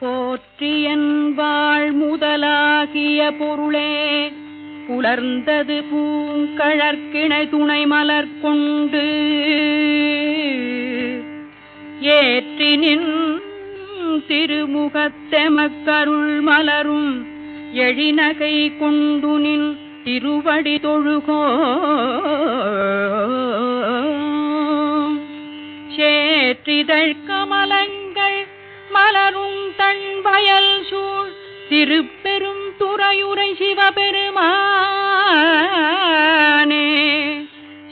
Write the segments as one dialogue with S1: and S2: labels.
S1: போற்றியன் வாழ் முதலாகிய பொருளே. புலர்ந்தது பூங்கழற்கிணை துணை மலர் கொண்டு. ஏற்றினின் திருமுகத்தெமக்கருள் மலரும் எழினகை கொண்டு நின் திருவடி தொழுகோ சேற்றிதழ் கமலங்கள் மலரும் தன் வயல் சூழ் திருப்பெரும் துறையுரை சிவபெருமானே.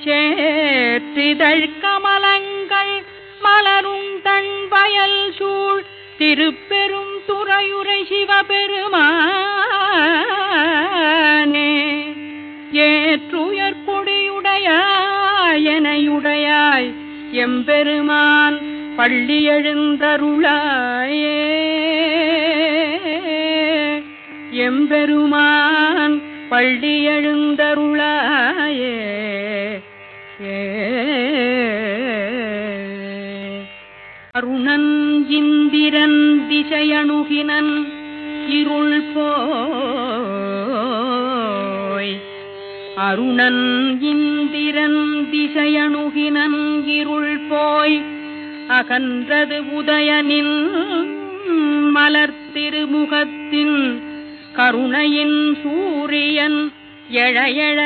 S1: சேற்றிதழ் கமலங்கள் மலரும் தன் வயல் சூழ் திருப்பெரும் துறையுரை சிவபெருமானே. ஏற்றுயர் கொடியுடையாய் எனையுடையாய் எம்பெருமான் பள்ளி எழுந்தருளாயே. எம்பெருமான் பள்ளி எழுந்தருளாயே. அருணன் இந்திரன் திசையணுகினன் இருள் போய் அருணன் இந்திரன் திசையணுகினன் இருள் போய் அகன்றது உதயனின் மலர்த்திருமுகத்தின் கருணையின் சூரியன் எழையழ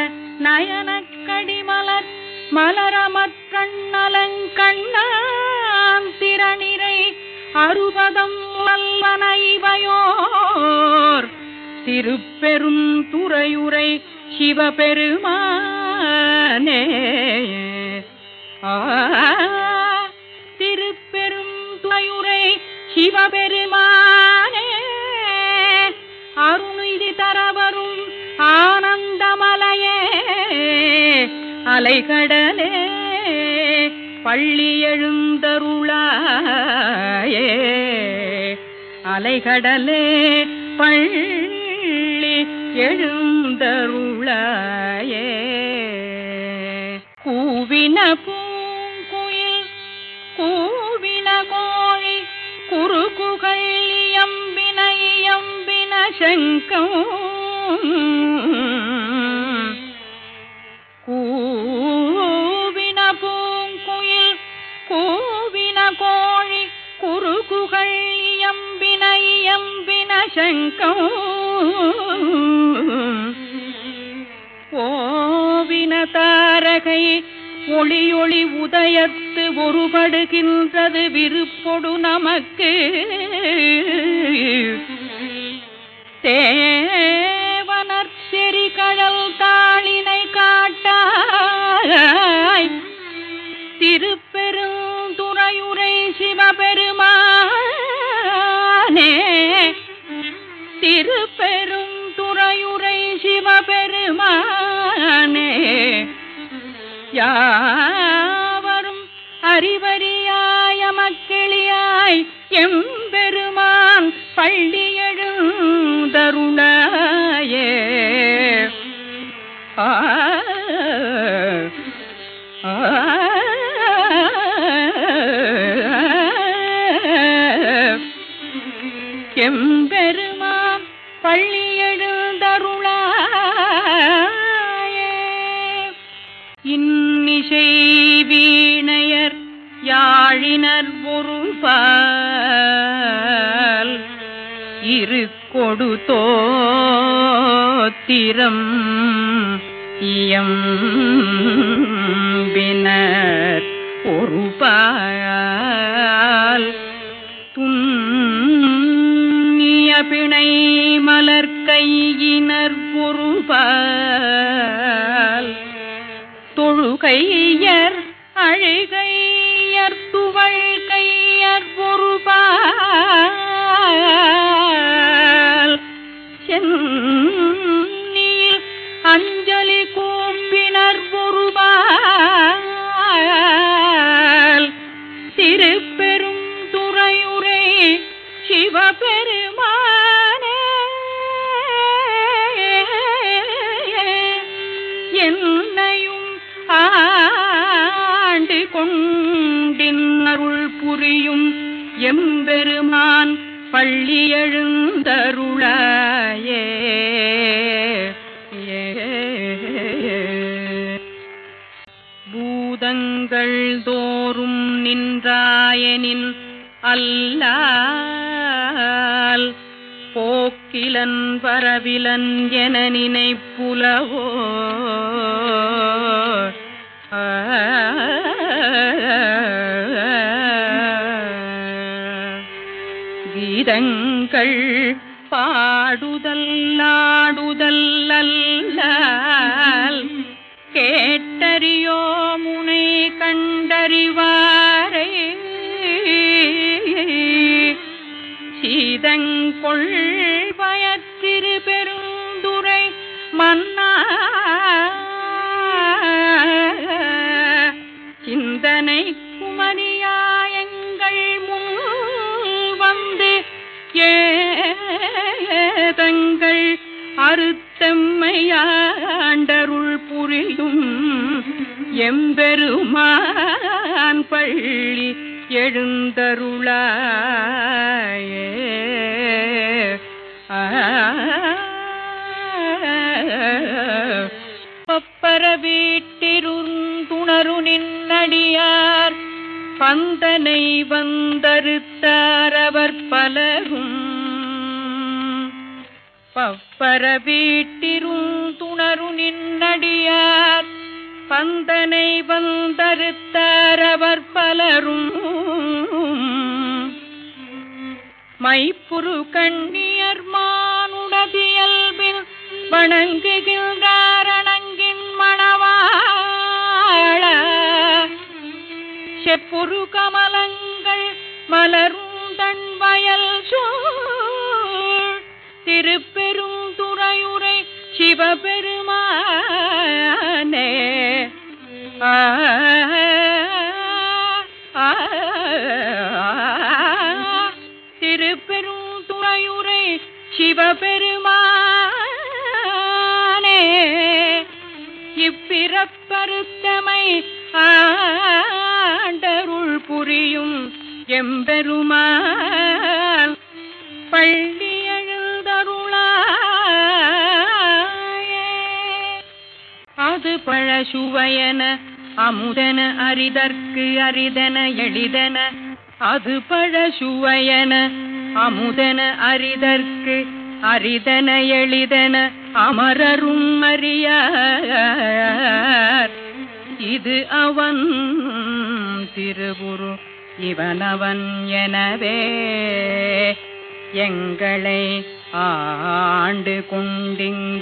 S1: நயனக்கடிமலர் மலரமற்றண்ணலங்கண்ணான் திறனிரை அறுபதம் வல்லனைவையோர் திருப்பெரும் துறையுரை சிவபெருமானே அலைகடலே பள்ளி எழுந்தருளாயே. அலைகடலே பள்ளி எழுந்தருளாயே. கூவின பூங்குயில் கூவின கோழி குறுகுகள் இயம்பின இயம்பின சங்கம். சங்கம் ஓவின தாரகை ஒளியொளி உதயத்து ஒருபடுகின்றது விருப்பொடு நமக்கு யாவரும் அறிவறியாய மக்களியாய் எம்பெருமான் பள்ளி எழுந்தருளாயே. ஆ எம்பெருமான் பள்ளி எழுந்தருளாயே இன்னிசை வீணையர் யாழினர் ஒருபால் இரு கொடு தோத்திரம் இயம் இயம்பினர் ஒருபால் கை எம்பெருமான் பள்ளி எழுந்தருளாயே. பூதங்கள் தோறும் நின்றாயனின் அல்லால் போக்கிலன் வரவிலன் என நினைப்புலவோ. ஆ கீதங்கள் பாடுதல் ஆடுதல் அல்லால். கேட்டறியோ முனை கண்டறிவாரே. சீதங்கொள் அறுத்தம்மையாண்டருள் புரியும் எம்பெருமான் பள்ளி எழுந்தருளாயே. பப்பர வீட்டிருந்துணரு நின்னடியார் பந்தனை வந்தறுத்தார் அவர் பலரும். பப்பர வீட்டிரும் துணரு நின்னடியார். பந்தனை வந்தறுத்தார் அவர் பலரும். மைப்புரு கண்ணியர் மானுடதியல்பில் வணங்குகின்றார் அணங்கின் மணவாழ செப்புரு கமலங்கள் மலரும் தன் வயல் சூழ். திருப்பெரும் சிவபெருமானே. ஆ திருப்பெரும் துறையுரை சிவபெருமானே. இப்பிறப்பருத்தமை ஆண்டருள் புரியும் எம்பெருமான். பள்ளி பழசுவையன அமுதன அரிதற்கு அரிதன எளிதன. அது பழசுவையன அமுதன அரிதற்கு அரிதன எளிதன. அமரரும் அறிய இது அவன் திருவுரு இவனவன் எனவே. எங்களை ஆண்டு கொண்டிங்கெழுந்தருளும்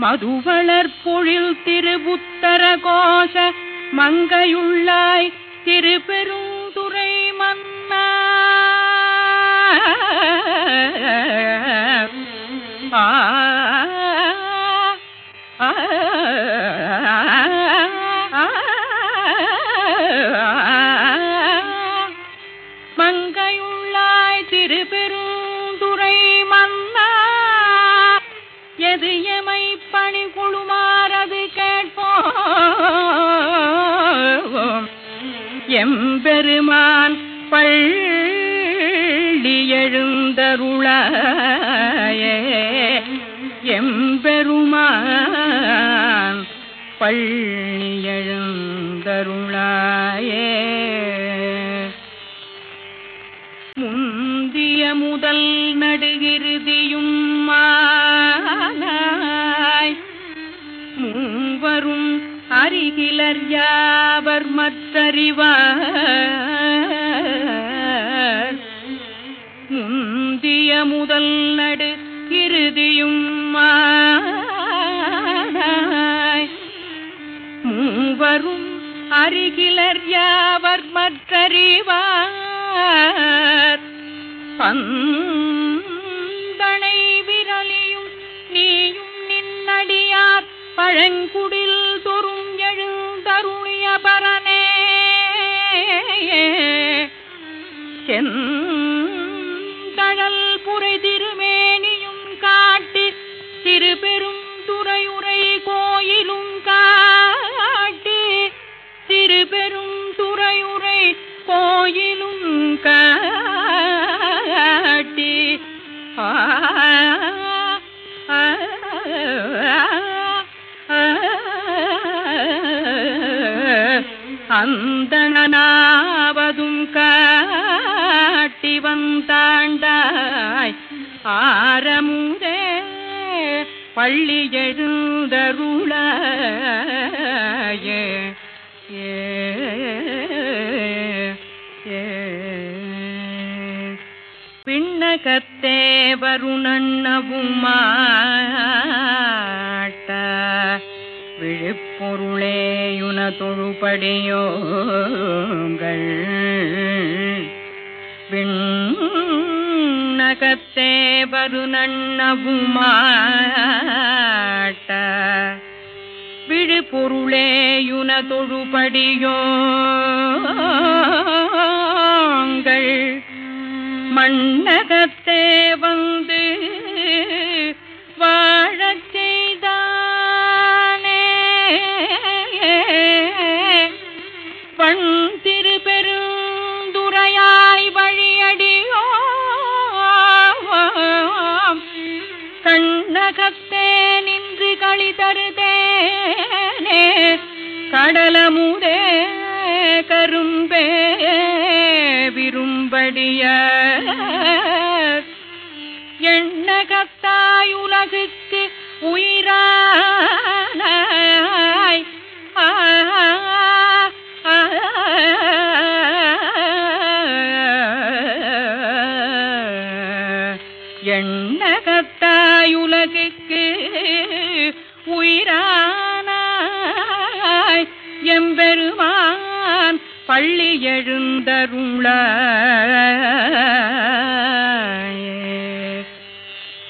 S1: மதுவளர் பொழில் திருபுத்தர கோஷ மங்கையுள்ளாய் திருப்பெருந்துறை மன்னா. ஆ ஆ. எம்பெருமான் பள்ளி எழுந்தருளாயே. எம்பெருமான் பள்ளி எழுந்தருளாயே. முந்திய முதல் நடுகிருதியும் மாலாய் மூவரும் அருகிலர் யாவர் மற்றறிவார். முந்திய முதல் நடு இறுதியும் மூவரும் அருகிலர் யாவர் மற்றறிவார். பந்தனை விரலியும் நீயும் நின்னடியார் பழங்குடி செந்தழல் அந்தனாவதும் காட்டி வந்தாண்டாய் ஆரமுதே பள்ளி எழுந்தருள பின்னகத்தே வருணண்ணவுமா எப்பொருளேயுன தொழுபடியோங்கள் விண்ணகத்தே வருணன்னவும் மாட்ட விழுப்பொருளேயுன தொழுபடியோங்கள் மண்ணகத்தே வந்து வண் திருப்பெருந்துரையாய் வழியடியோ கண்ணகத்தே நின்று களி தருதேனே. கடலமுதே கரும்பே விரும்படிய. எண்ணகத்தாய் உலகுக்கு உயிரான எழுந்தருள